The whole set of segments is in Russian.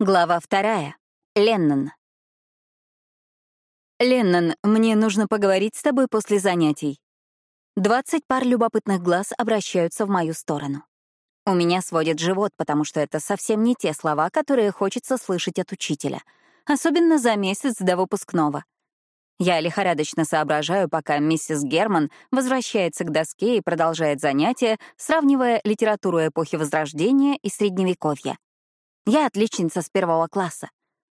Глава вторая. Леннон. «Леннон, мне нужно поговорить с тобой после занятий». Двадцать пар любопытных глаз обращаются в мою сторону. У меня сводит живот, потому что это совсем не те слова, которые хочется слышать от учителя, особенно за месяц до выпускного. Я лихорадочно соображаю, пока миссис Герман возвращается к доске и продолжает занятия, сравнивая литературу эпохи Возрождения и Средневековья. Я отличница с первого класса.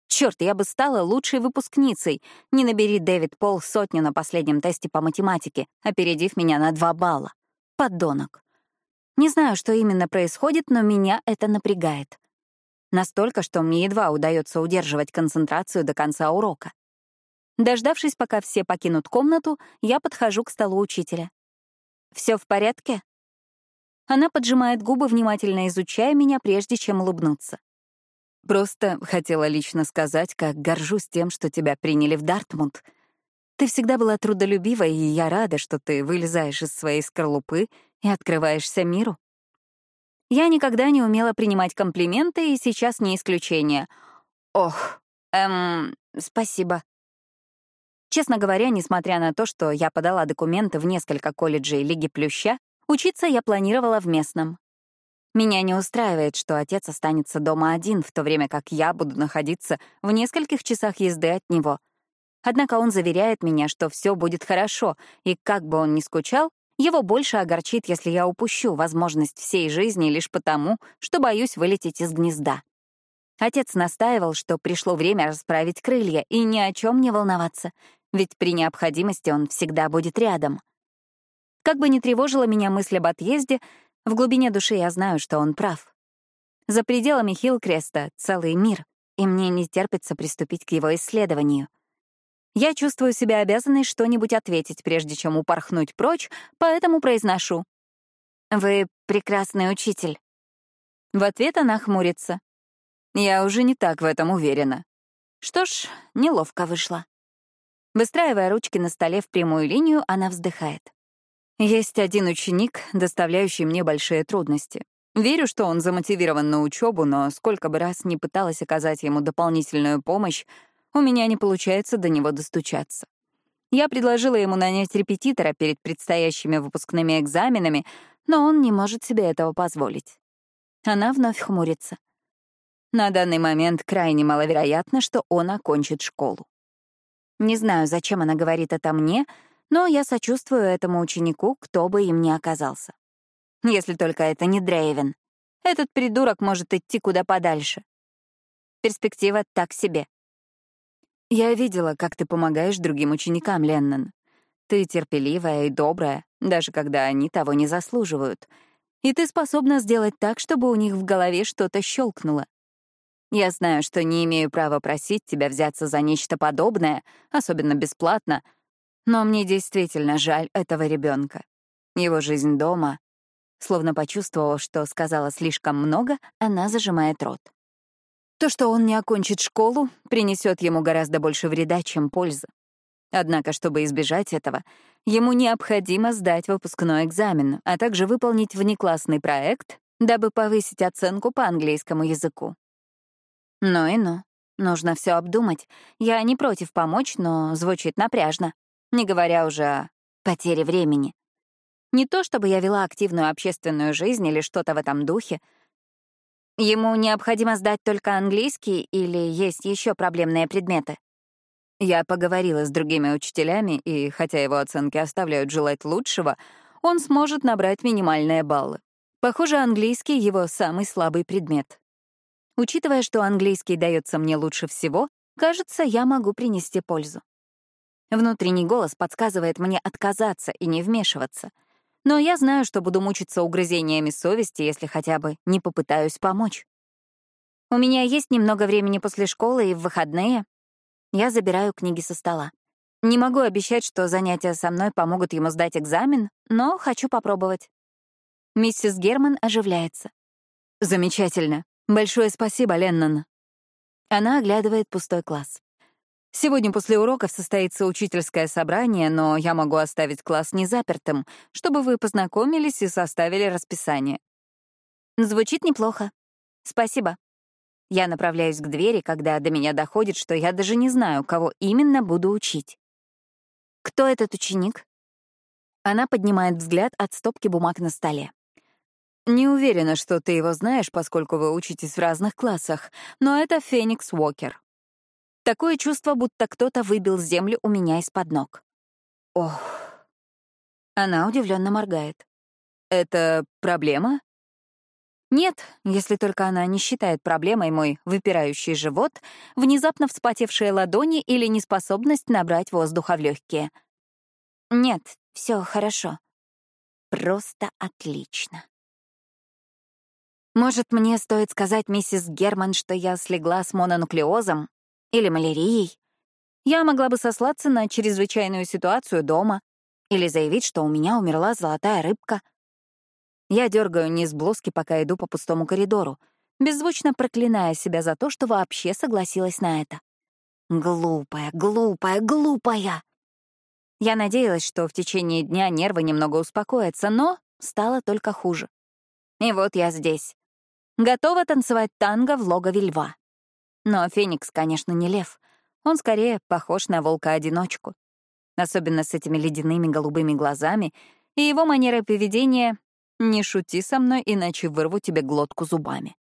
Черт, я бы стала лучшей выпускницей, не набери Дэвид Пол сотню на последнем тесте по математике, опередив меня на два балла. Поддонок. Не знаю, что именно происходит, но меня это напрягает. Настолько, что мне едва удается удерживать концентрацию до конца урока. Дождавшись, пока все покинут комнату, я подхожу к столу учителя. Все в порядке?» Она поджимает губы, внимательно изучая меня, прежде чем улыбнуться. Просто хотела лично сказать, как горжусь тем, что тебя приняли в Дартмунд. Ты всегда была трудолюбива, и я рада, что ты вылезаешь из своей скорлупы и открываешься миру. Я никогда не умела принимать комплименты, и сейчас не исключение. Ох, эм, спасибо. Честно говоря, несмотря на то, что я подала документы в несколько колледжей Лиги Плюща, учиться я планировала в местном. Меня не устраивает, что отец останется дома один, в то время как я буду находиться в нескольких часах езды от него. Однако он заверяет меня, что все будет хорошо, и как бы он ни скучал, его больше огорчит, если я упущу возможность всей жизни лишь потому, что боюсь вылететь из гнезда. Отец настаивал, что пришло время расправить крылья и ни о чем не волноваться, ведь при необходимости он всегда будет рядом. Как бы ни тревожила меня мысль об отъезде, в глубине души я знаю, что он прав. За пределами Хилкреста целый мир, и мне не терпится приступить к его исследованию. Я чувствую себя обязанной что-нибудь ответить, прежде чем упорхнуть прочь, поэтому произношу. «Вы прекрасный учитель». В ответ она хмурится. Я уже не так в этом уверена. Что ж, неловко вышло. Выстраивая ручки на столе в прямую линию, она вздыхает. Есть один ученик, доставляющий мне большие трудности. Верю, что он замотивирован на учебу, но сколько бы раз не пыталась оказать ему дополнительную помощь, у меня не получается до него достучаться. Я предложила ему нанять репетитора перед предстоящими выпускными экзаменами, но он не может себе этого позволить. Она вновь хмурится. На данный момент крайне маловероятно, что он окончит школу. Не знаю, зачем она говорит это мне — но я сочувствую этому ученику, кто бы им ни оказался. Если только это не Дрейвен. Этот придурок может идти куда подальше. Перспектива так себе. Я видела, как ты помогаешь другим ученикам, Леннон. Ты терпеливая и добрая, даже когда они того не заслуживают. И ты способна сделать так, чтобы у них в голове что-то щелкнуло. Я знаю, что не имею права просить тебя взяться за нечто подобное, особенно бесплатно — но мне действительно жаль этого ребенка. Его жизнь дома... Словно почувствовав, что сказала слишком много, она зажимает рот. То, что он не окончит школу, принесет ему гораздо больше вреда, чем пользы. Однако, чтобы избежать этого, ему необходимо сдать выпускной экзамен, а также выполнить внеклассный проект, дабы повысить оценку по английскому языку. Ну и ну, нужно все обдумать. Я не против помочь, но звучит напряжно не говоря уже о потере времени. Не то чтобы я вела активную общественную жизнь или что-то в этом духе. Ему необходимо сдать только английский или есть еще проблемные предметы? Я поговорила с другими учителями, и хотя его оценки оставляют желать лучшего, он сможет набрать минимальные баллы. Похоже, английский — его самый слабый предмет. Учитывая, что английский дается мне лучше всего, кажется, я могу принести пользу. Внутренний голос подсказывает мне отказаться и не вмешиваться. Но я знаю, что буду мучиться угрызениями совести, если хотя бы не попытаюсь помочь. У меня есть немного времени после школы и в выходные. Я забираю книги со стола. Не могу обещать, что занятия со мной помогут ему сдать экзамен, но хочу попробовать. Миссис Герман оживляется. «Замечательно. Большое спасибо, Леннон». Она оглядывает пустой класс. Сегодня после уроков состоится учительское собрание, но я могу оставить класс незапертым, чтобы вы познакомились и составили расписание. Звучит неплохо. Спасибо. Я направляюсь к двери, когда до меня доходит, что я даже не знаю, кого именно буду учить. «Кто этот ученик?» Она поднимает взгляд от стопки бумаг на столе. Не уверена, что ты его знаешь, поскольку вы учитесь в разных классах, но это Феникс Уокер. Такое чувство, будто кто-то выбил землю у меня из-под ног. Ох. Она удивленно моргает. Это проблема? Нет, если только она не считает проблемой мой выпирающий живот, внезапно вспотевшие ладони или неспособность набрать воздуха в легкие. Нет, все хорошо. Просто отлично. Может, мне стоит сказать миссис Герман, что я слегла с мононуклеозом или малярией? Я могла бы сослаться на чрезвычайную ситуацию дома или заявить, что у меня умерла золотая рыбка. Я дергаю низ блузки, пока иду по пустому коридору, беззвучно проклиная себя за то, что вообще согласилась на это. Глупая, глупая, глупая! Я надеялась, что в течение дня нервы немного успокоятся, но стало только хуже. И вот я здесь, готова танцевать танго в логове льва. Но Феникс, конечно, не лев. Он скорее похож на волка-одиночку. Особенно с этими ледяными голубыми глазами и его манерой поведения «не шути со мной, иначе вырву тебе глотку зубами».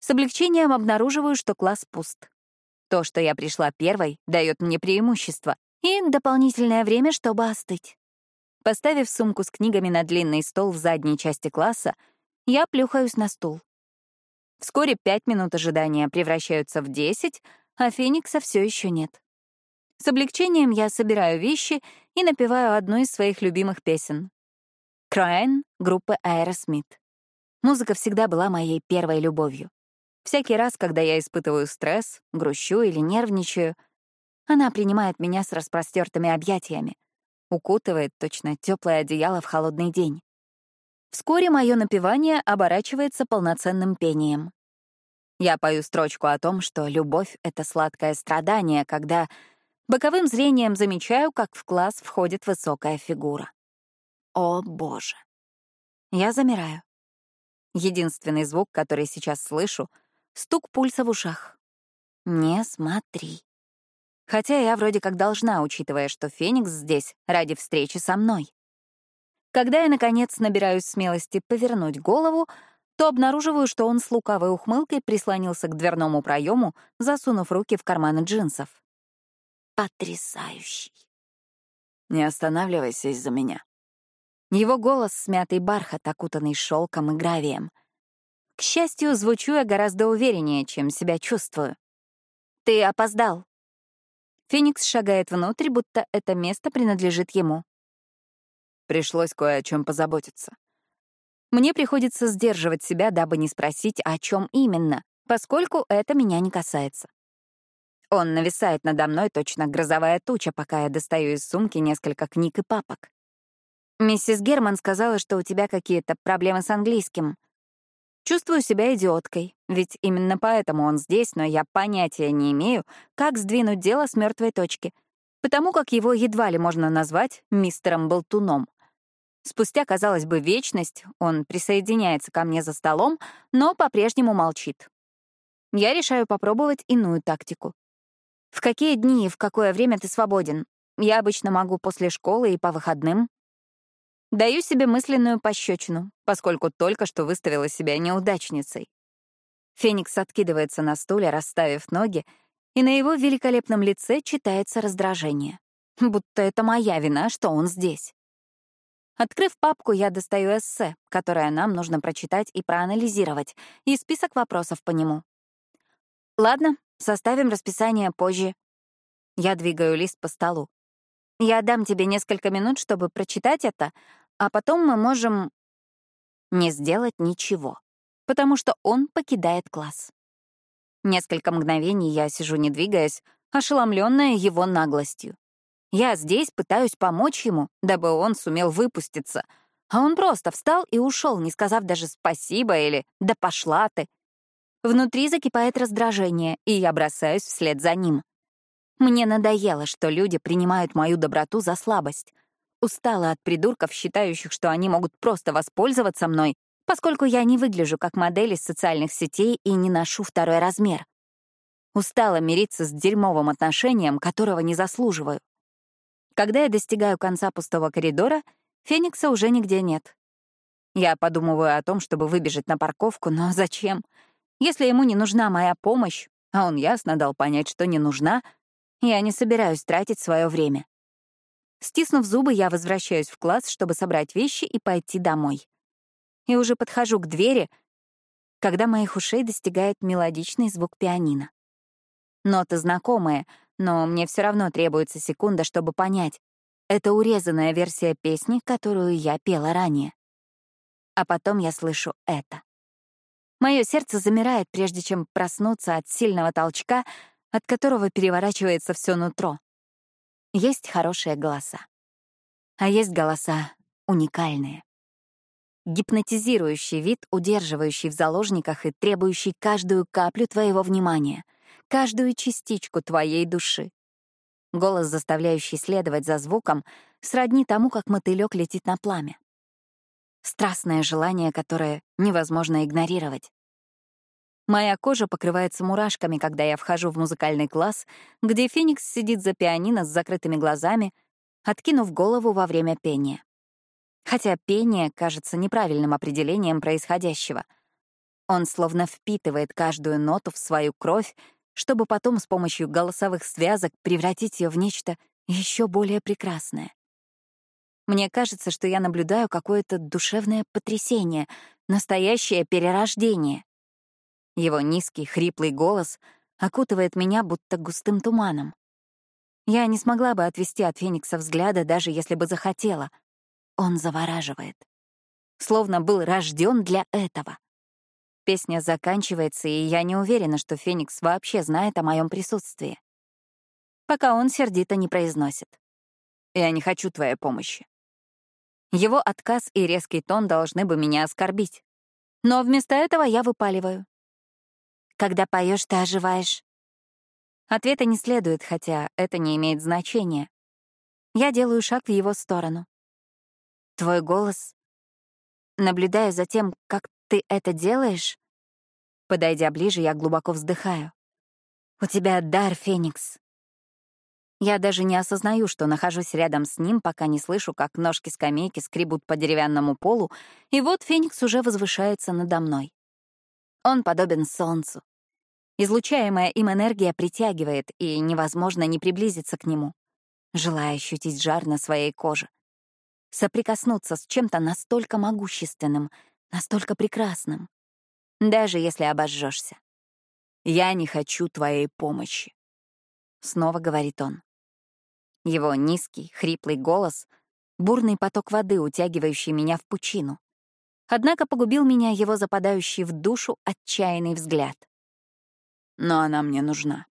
С облегчением обнаруживаю, что класс пуст. То, что я пришла первой, дает мне преимущество и дополнительное время, чтобы остыть. Поставив сумку с книгами на длинный стол в задней части класса, я плюхаюсь на стул. Вскоре пять минут ожидания превращаются в десять, а Феникса все еще нет. С облегчением я собираю вещи и напеваю одну из своих любимых песен. «Crying» группы Aerosmith. Музыка всегда была моей первой любовью. Всякий раз, когда я испытываю стресс, грущу или нервничаю, она принимает меня с распростертыми объятиями, укутывает точно теплое одеяло в холодный день. Вскоре мое напевание оборачивается полноценным пением. Я пою строчку о том, что любовь — это сладкое страдание, когда боковым зрением замечаю, как в класс входит высокая фигура. О, боже! Я замираю. Единственный звук, который сейчас слышу — стук пульса в ушах. Не смотри. Хотя я вроде как должна, учитывая, что Феникс здесь ради встречи со мной. Когда я, наконец, набираюсь смелости повернуть голову, то обнаруживаю, что он с лукавой ухмылкой прислонился к дверному проему, засунув руки в карманы джинсов. Потрясающий. Не останавливайся из-за меня. Его голос — смятый бархат, окутанный шелком и гравием. К счастью, звучу я гораздо увереннее, чем себя чувствую. «Ты опоздал». Феникс шагает внутрь, будто это место принадлежит ему. Пришлось кое о чем позаботиться. Мне приходится сдерживать себя, дабы не спросить, о чем именно, поскольку это меня не касается. Он нависает надо мной точно грозовая туча, пока я достаю из сумки несколько книг и папок. «Миссис Герман сказала, что у тебя какие-то проблемы с английским». Чувствую себя идиоткой, ведь именно поэтому он здесь, но я понятия не имею, как сдвинуть дело с мертвой точки, потому как его едва ли можно назвать мистером Болтуном. Спустя, казалось бы, вечность он присоединяется ко мне за столом, но по-прежнему молчит. Я решаю попробовать иную тактику. В какие дни и в какое время ты свободен? Я обычно могу после школы и по выходным. Даю себе мысленную пощечину, поскольку только что выставила себя неудачницей. Феникс откидывается на стуле, расставив ноги, и на его великолепном лице читается раздражение. Будто это моя вина, что он здесь. Открыв папку, я достаю эссе, которое нам нужно прочитать и проанализировать, и список вопросов по нему. Ладно, составим расписание позже. Я двигаю лист по столу. Я дам тебе несколько минут, чтобы прочитать это, а потом мы можем не сделать ничего, потому что он покидает класс. Несколько мгновений я сижу, не двигаясь, ошеломленная его наглостью. Я здесь пытаюсь помочь ему, дабы он сумел выпуститься. А он просто встал и ушел, не сказав даже спасибо или «да пошла ты». Внутри закипает раздражение, и я бросаюсь вслед за ним. Мне надоело, что люди принимают мою доброту за слабость. Устала от придурков, считающих, что они могут просто воспользоваться мной, поскольку я не выгляжу как модель из социальных сетей и не ношу второй размер. Устала мириться с дерьмовым отношением, которого не заслуживаю. Когда я достигаю конца пустого коридора, Феникса уже нигде нет. Я подумываю о том, чтобы выбежать на парковку, но зачем? Если ему не нужна моя помощь, а он ясно дал понять, что не нужна, я не собираюсь тратить свое время. Стиснув зубы, я возвращаюсь в класс, чтобы собрать вещи и пойти домой. И уже подхожу к двери, когда моих ушей достигает мелодичный звук пианино. Ноты знакомые, но мне все равно требуется секунда, чтобы понять. Это урезанная версия песни, которую я пела ранее. А потом я слышу это. Мое сердце замирает, прежде чем проснуться от сильного толчка, от которого переворачивается все нутро. Есть хорошие голоса. А есть голоса уникальные. Гипнотизирующий вид, удерживающий в заложниках и требующий каждую каплю твоего внимания, каждую частичку твоей души. Голос, заставляющий следовать за звуком, сродни тому, как мотылёк летит на пламя. Страстное желание, которое невозможно игнорировать. Моя кожа покрывается мурашками, когда я вхожу в музыкальный класс, где Феникс сидит за пианино с закрытыми глазами, откинув голову во время пения. Хотя пение кажется неправильным определением происходящего. Он словно впитывает каждую ноту в свою кровь, чтобы потом с помощью голосовых связок превратить ее в нечто еще более прекрасное. Мне кажется, что я наблюдаю какое-то душевное потрясение, настоящее перерождение. Его низкий, хриплый голос окутывает меня будто густым туманом. Я не смогла бы отвести от Феникса взгляда, даже если бы захотела. Он завораживает. Словно был рожден для этого. Песня заканчивается, и я не уверена, что Феникс вообще знает о моем присутствии. Пока он сердито не произносит. «Я не хочу твоей помощи». Его отказ и резкий тон должны бы меня оскорбить. Но вместо этого я выпаливаю. Когда поешь, ты оживаешь. Ответа не следует, хотя это не имеет значения. Я делаю шаг в его сторону. Твой голос. Наблюдаю за тем, как ты это делаешь. Подойдя ближе, я глубоко вздыхаю. У тебя дар, Феникс. Я даже не осознаю, что нахожусь рядом с ним, пока не слышу, как ножки скамейки скребут по деревянному полу, и вот Феникс уже возвышается надо мной. Он подобен солнцу. Излучаемая им энергия притягивает, и невозможно не приблизиться к нему, желая ощутить жар на своей коже. Соприкоснуться с чем-то настолько могущественным, настолько прекрасным, даже если обожжешься. «Я не хочу твоей помощи», — снова говорит он. Его низкий, хриплый голос — бурный поток воды, утягивающий меня в пучину. Однако погубил меня его западающий в душу отчаянный взгляд но она мне нужна.